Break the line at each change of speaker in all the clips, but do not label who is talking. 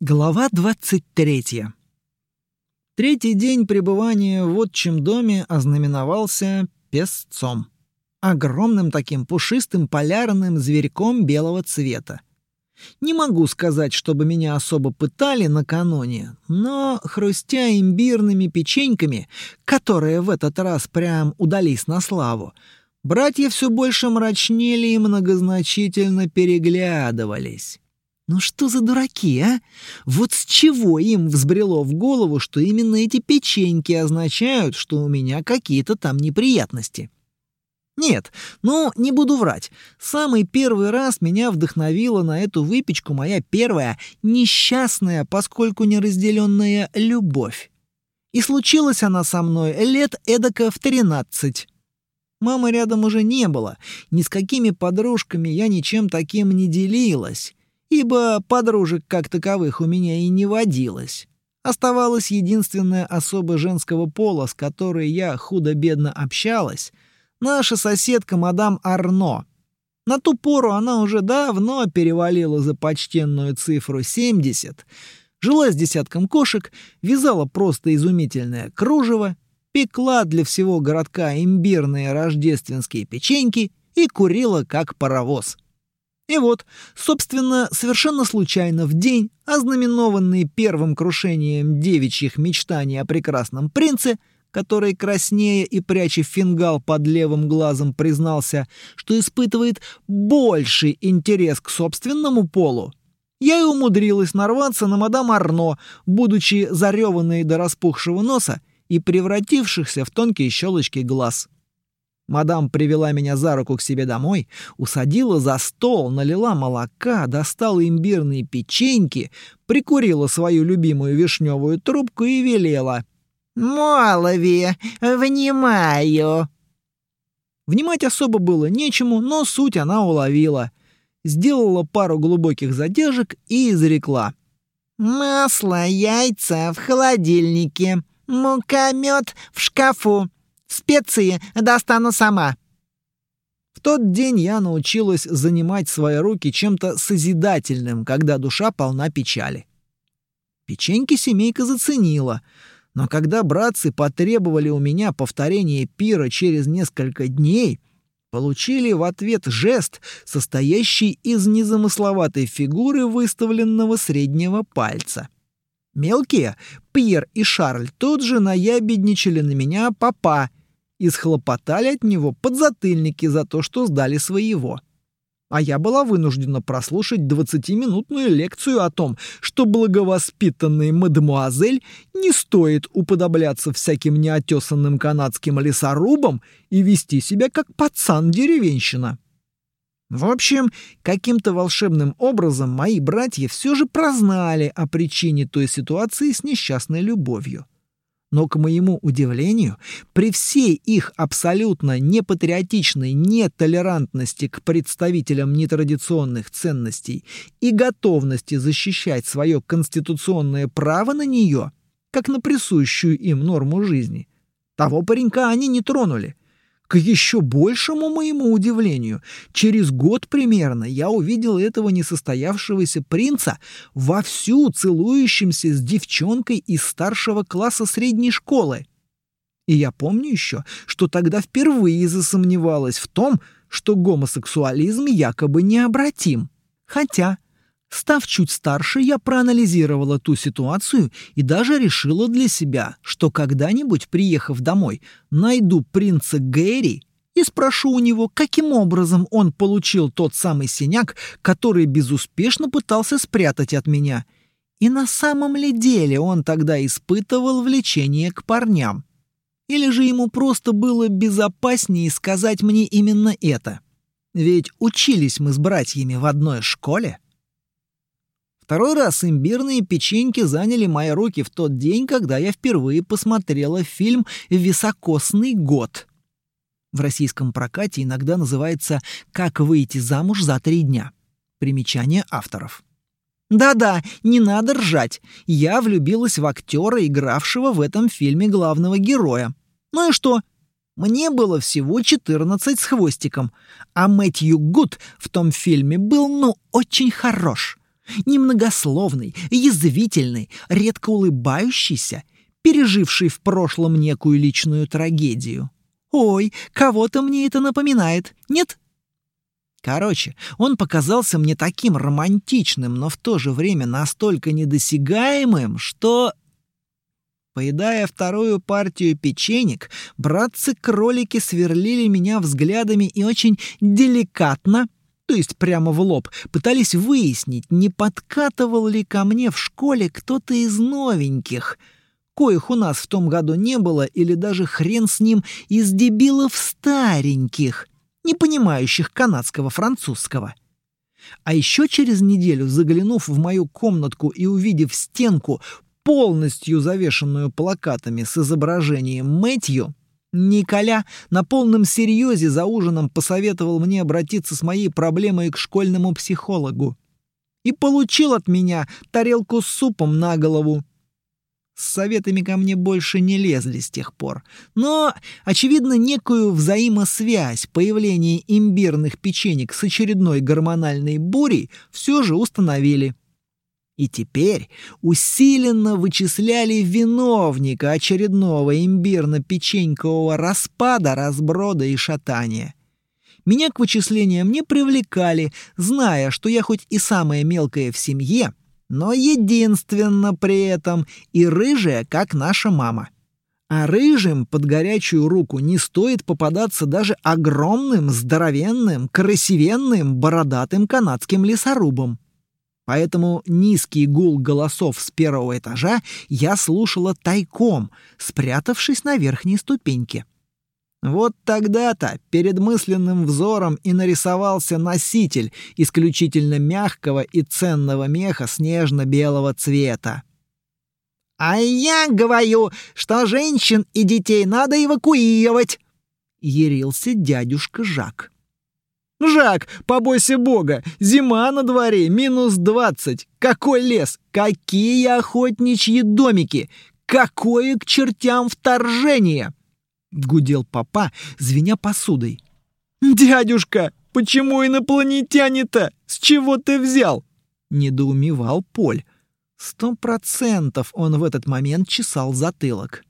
Глава 23. Третий день пребывания в отчим доме ознаменовался песцом. Огромным таким пушистым полярным зверьком белого цвета. Не могу сказать, чтобы меня особо пытали накануне, но, хрустя имбирными печеньками, которые в этот раз прям удались на славу, братья все больше мрачнели и многозначительно переглядывались. Ну что за дураки, а? Вот с чего им взбрело в голову, что именно эти печеньки означают, что у меня какие-то там неприятности? Нет, ну, не буду врать. Самый первый раз меня вдохновила на эту выпечку моя первая, несчастная, поскольку неразделенная любовь. И случилась она со мной лет эдако в тринадцать. Мамы рядом уже не было, ни с какими подружками я ничем таким не делилась ибо подружек как таковых у меня и не водилось. Оставалась единственная особа женского пола, с которой я худо-бедно общалась, наша соседка мадам Арно. На ту пору она уже давно перевалила за почтенную цифру 70, жила с десятком кошек, вязала просто изумительное кружево, пекла для всего городка имбирные рождественские печеньки и курила как паровоз. И вот, собственно, совершенно случайно в день, ознаменованный первым крушением девичьих мечтаний о прекрасном принце, который, краснея и пряча фингал под левым глазом, признался, что испытывает больший интерес к собственному полу, я и умудрилась нарваться на мадам Арно, будучи зареванной до распухшего носа и превратившихся в тонкие щелочки глаз. Мадам привела меня за руку к себе домой, усадила за стол, налила молока, достала имбирные печеньки, прикурила свою любимую вишневую трубку и велела. «Молови, внимаю!» Внимать особо было нечему, но суть она уловила. Сделала пару глубоких задержек и изрекла. «Масло, яйца в холодильнике, мука, мед в шкафу, Специи достану сама». В тот день я научилась занимать свои руки чем-то созидательным, когда душа полна печали. Печеньки семейка заценила, но когда братцы потребовали у меня повторения пира через несколько дней, получили в ответ жест, состоящий из незамысловатой фигуры выставленного среднего пальца. Мелкие, Пьер и Шарль, тут же наябедничали на меня папа и схлопотали от него подзатыльники за то, что сдали своего. А я была вынуждена прослушать двадцатиминутную лекцию о том, что благовоспитанный мадемуазель не стоит уподобляться всяким неотесанным канадским лесорубам и вести себя как пацан-деревенщина. В общем, каким-то волшебным образом мои братья все же прознали о причине той ситуации с несчастной любовью. Но, к моему удивлению, при всей их абсолютно непатриотичной нетолерантности к представителям нетрадиционных ценностей и готовности защищать свое конституционное право на нее, как на присущую им норму жизни, того паренька они не тронули — к еще большему моему удивлению, через год примерно я увидел этого несостоявшегося принца вовсю целующимся с девчонкой из старшего класса средней школы. И я помню еще, что тогда впервые засомневалась в том, что гомосексуализм якобы необратим. Хотя Став чуть старше, я проанализировала ту ситуацию и даже решила для себя, что когда-нибудь, приехав домой, найду принца Гэри и спрошу у него, каким образом он получил тот самый синяк, который безуспешно пытался спрятать от меня. И на самом ли деле он тогда испытывал влечение к парням? Или же ему просто было безопаснее сказать мне именно это? Ведь учились мы с братьями в одной школе. Второй раз имбирные печеньки заняли мои руки в тот день, когда я впервые посмотрела фильм «Високосный год». В российском прокате иногда называется «Как выйти замуж за три дня». Примечание авторов. Да-да, не надо ржать. Я влюбилась в актера, игравшего в этом фильме главного героя. Ну и что? Мне было всего 14 с хвостиком, а Мэтью Гуд в том фильме был ну очень хорош. Немногословный, язвительный, редко улыбающийся, переживший в прошлом некую личную трагедию. Ой, кого-то мне это напоминает, нет? Короче, он показался мне таким романтичным, но в то же время настолько недосягаемым, что... Поедая вторую партию печенек, братцы-кролики сверлили меня взглядами и очень деликатно, то есть прямо в лоб, пытались выяснить, не подкатывал ли ко мне в школе кто-то из новеньких, коих у нас в том году не было, или даже хрен с ним из дебилов стареньких, не понимающих канадского французского. А еще через неделю, заглянув в мою комнатку и увидев стенку, полностью завешенную плакатами с изображением Мэтью, Николя на полном серьезе за ужином посоветовал мне обратиться с моей проблемой к школьному психологу. И получил от меня тарелку с супом на голову. С советами ко мне больше не лезли с тех пор. Но, очевидно, некую взаимосвязь появления имбирных печенек с очередной гормональной бурей все же установили. И теперь усиленно вычисляли виновника очередного имбирно-печенькового распада, разброда и шатания. Меня к вычислениям не привлекали, зная, что я хоть и самая мелкая в семье, но единственно при этом и рыжая, как наша мама. А рыжим под горячую руку не стоит попадаться даже огромным, здоровенным, красивенным, бородатым канадским лесорубом. Поэтому низкий гул голосов с первого этажа я слушала тайком, спрятавшись на верхней ступеньке. Вот тогда-то перед мысленным взором и нарисовался носитель исключительно мягкого и ценного меха снежно-белого цвета. «А я говорю, что женщин и детей надо эвакуировать!» — ярился дядюшка Жак. «Жак, побойся бога! Зима на дворе, минус двадцать! Какой лес! Какие охотничьи домики! Какое к чертям вторжение!» Гудел папа, звеня посудой. «Дядюшка, почему инопланетяне-то? С чего ты взял?» Недоумевал Поль. Сто процентов он в этот момент чесал затылок.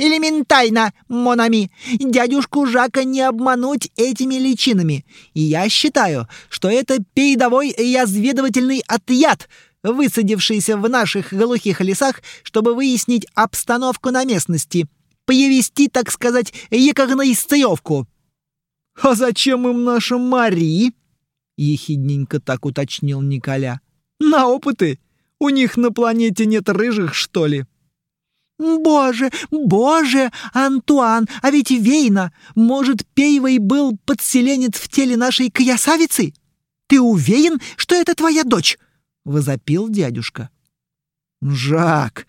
Элементально, Монами. Дядюшку Жака не обмануть этими личинами. И я считаю, что это передовой язведывательный отряд, высадившийся в наших глухих лесах, чтобы выяснить обстановку на местности, появести, так сказать, якогноисцеевку. «А зачем им наша Мари?» — ехидненько так уточнил Николя. «На опыты? У них на планете нет рыжих, что ли?» «Боже, боже, Антуан, а ведь Вейна, может, Пейвой был подселенец в теле нашей красавицы? Ты уверен, что это твоя дочь?» — возопил дядюшка. «Жак,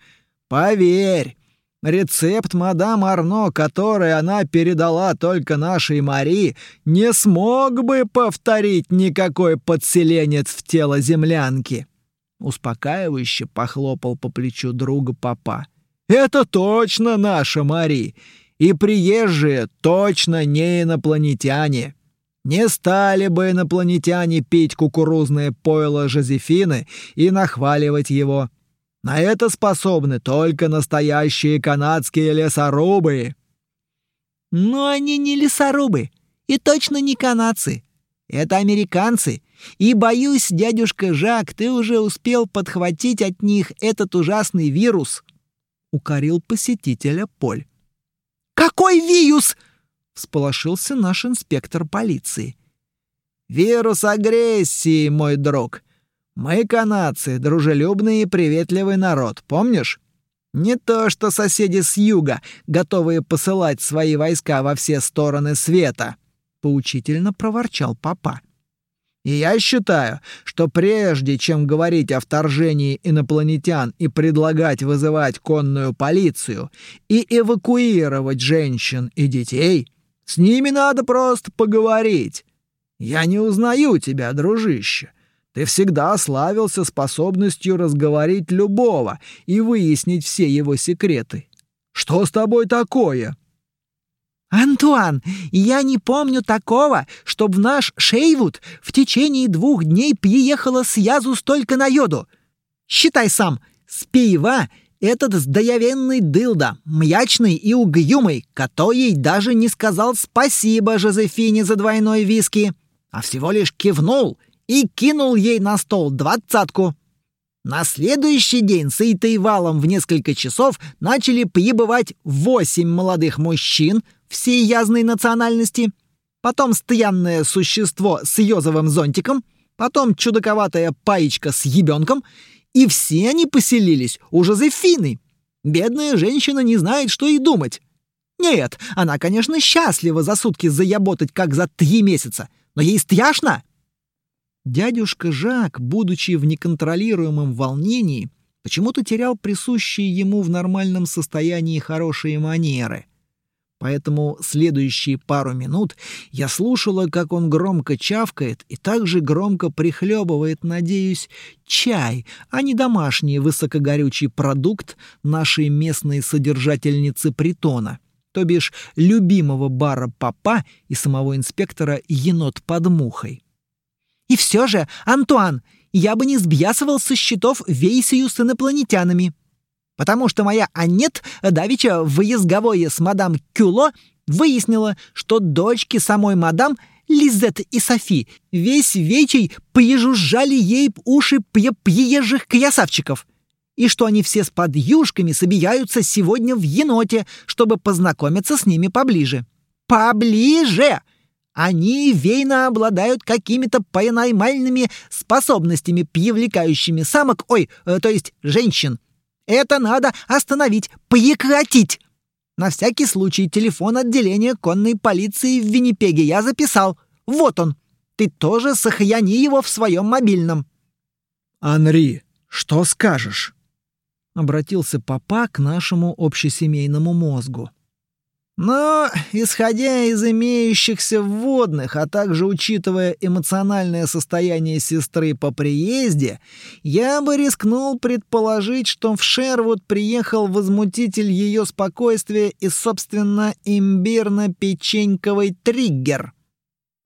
поверь, рецепт мадам Арно, который она передала только нашей Мари, не смог бы повторить никакой подселенец в тело землянки». Успокаивающе похлопал по плечу друга папа. Это точно наша Мари. И приезжие точно не инопланетяне. Не стали бы инопланетяне пить кукурузное пойло Жозефины и нахваливать его. На это способны только настоящие канадские лесорубы. Но они не лесорубы и точно не канадцы. Это американцы. И боюсь, дядюшка Жак, ты уже успел подхватить от них этот ужасный вирус укорил посетителя Поль. «Какой вирус?» — всполошился наш инспектор полиции. «Вирус агрессии, мой друг. Мы, канадцы, дружелюбный и приветливый народ, помнишь? Не то что соседи с юга, готовые посылать свои войска во все стороны света», — поучительно проворчал папа. И я считаю, что прежде чем говорить о вторжении инопланетян и предлагать вызывать конную полицию и эвакуировать женщин и детей, с ними надо просто поговорить. Я не узнаю тебя, дружище. Ты всегда славился способностью разговорить любого и выяснить все его секреты. Что с тобой такое?» «Антуан, я не помню такого, чтоб в наш Шейвуд в течение двух дней приехало с язу столько на йоду. Считай сам, с пива этот здоровенный дылда, мячный и угрюмый, который даже не сказал спасибо Жозефине за двойной виски, а всего лишь кивнул и кинул ей на стол двадцатку. На следующий день с этой валом в несколько часов начали прибывать восемь молодых мужчин всей язной национальности, потом стоянное существо с йозовым зонтиком, потом чудаковатая паечка с ебенком, и все они поселились у Жозефины. Бедная женщина не знает, что и думать. Нет, она, конечно, счастлива за сутки заработать, как за три месяца, но ей страшно. Дядюшка Жак, будучи в неконтролируемом волнении, почему-то терял присущие ему в нормальном состоянии хорошие манеры. Поэтому следующие пару минут я слушала, как он громко чавкает и также громко прихлебывает, надеюсь, чай, а не домашний высокогорючий продукт нашей местной содержательницы притона, то бишь любимого бара папа и самого инспектора енот под мухой. И все же, Антуан, я бы не сбьясывал со счетов Вейсию с инопланетянами. Потому что моя Аннет давеча в выезговое с мадам Кюло выяснила, что дочки самой мадам Лизет и Софи весь вечей поежужжали ей уши приезжих красавчиков, и что они все с подъюшками собираются сегодня в еноте, чтобы познакомиться с ними поближе. Поближе! Они вейно обладают какими-то паранормальными способностями, привлекающими самок, ой, э, то есть женщин. Это надо остановить, прекратить. На всякий случай телефон отделения конной полиции в Виннипеге я записал. Вот он. Ты тоже сохрани его в своем мобильном.
Анри, что скажешь?
Обратился папа к нашему общесемейному мозгу. Но, исходя из имеющихся вводных, а также учитывая эмоциональное состояние сестры по приезде, я бы рискнул предположить, что в Шервуд приехал возмутитель ее спокойствия и, собственно, имбирно-печеньковый триггер.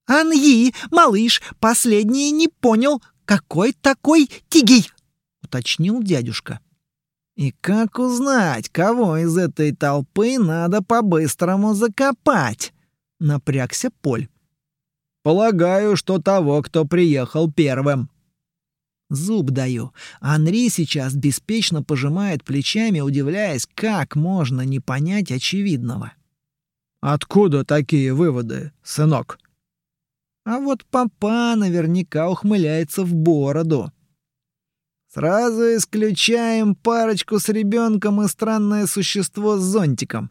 «Аньи, малыш, последний не понял, какой такой тигий?» — уточнил дядюшка. И как узнать, кого из этой толпы надо по-быстрому закопать? Напрягся Поль.
Полагаю, что того, кто приехал первым.
Зуб даю. Анри сейчас беспечно пожимает плечами, удивляясь, как можно не понять очевидного.
Откуда такие выводы, сынок?
А вот папа наверняка ухмыляется в бороду. Сразу исключаем парочку с ребенком и странное существо с зонтиком.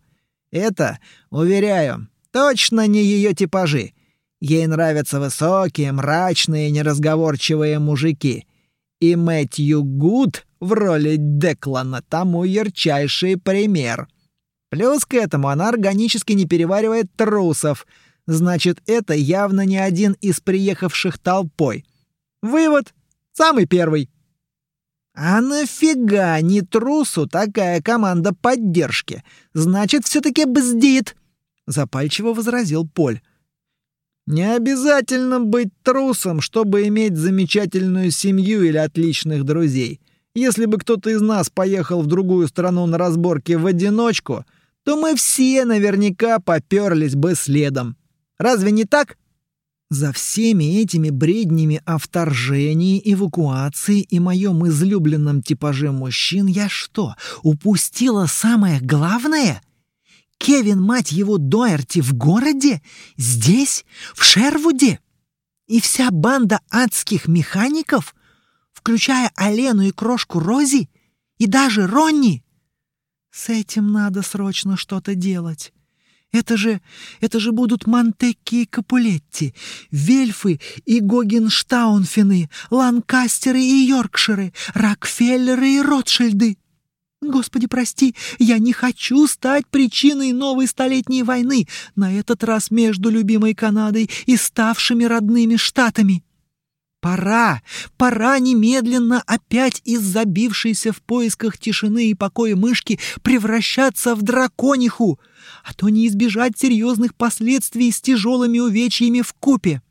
Это, уверяю, точно не ее типажи. Ей нравятся высокие, мрачные, неразговорчивые мужики. И Мэтью Гуд в роли Деклана тому ярчайший пример. Плюс к этому она органически не переваривает трусов. Значит, это явно не один из приехавших толпой. Вывод самый первый. «А нафига не трусу такая команда поддержки? Значит, все-таки бздит!» — запальчиво возразил Поль. «Не обязательно быть трусом, чтобы иметь замечательную семью или отличных друзей. Если бы кто-то из нас поехал в другую страну на разборки в одиночку, то мы все наверняка поперлись бы следом. Разве не так?» За всеми этими бреднями о вторжении, эвакуации и моем излюбленном типаже мужчин я что, упустила самое главное? Кевин, мать его, Доерти в городе? Здесь? В Шервуде? И вся банда адских механиков? Включая Алену и крошку Рози? И даже Ронни? С этим надо срочно что-то делать. Это же... это же будут Монтекки и Капулетти, Вельфы и Гогенштаунфены, Ланкастеры и Йоркширы, Рокфеллеры и Ротшильды. Господи, прости, я не хочу стать причиной новой столетней войны, на этот раз между любимой Канадой и ставшими родными штатами. Пора, пора немедленно опять из забившейся в поисках тишины и покоя мышки превращаться в дракониху, а то не избежать серьезных последствий с тяжелыми увечьями в купе.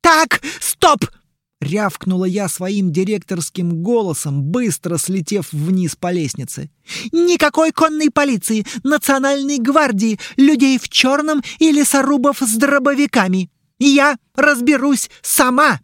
«Так, стоп!» — рявкнула я своим директорским голосом, быстро слетев вниз по лестнице. «Никакой конной полиции, национальной гвардии, людей в черном и лесорубов с дробовиками. Я разберусь сама!»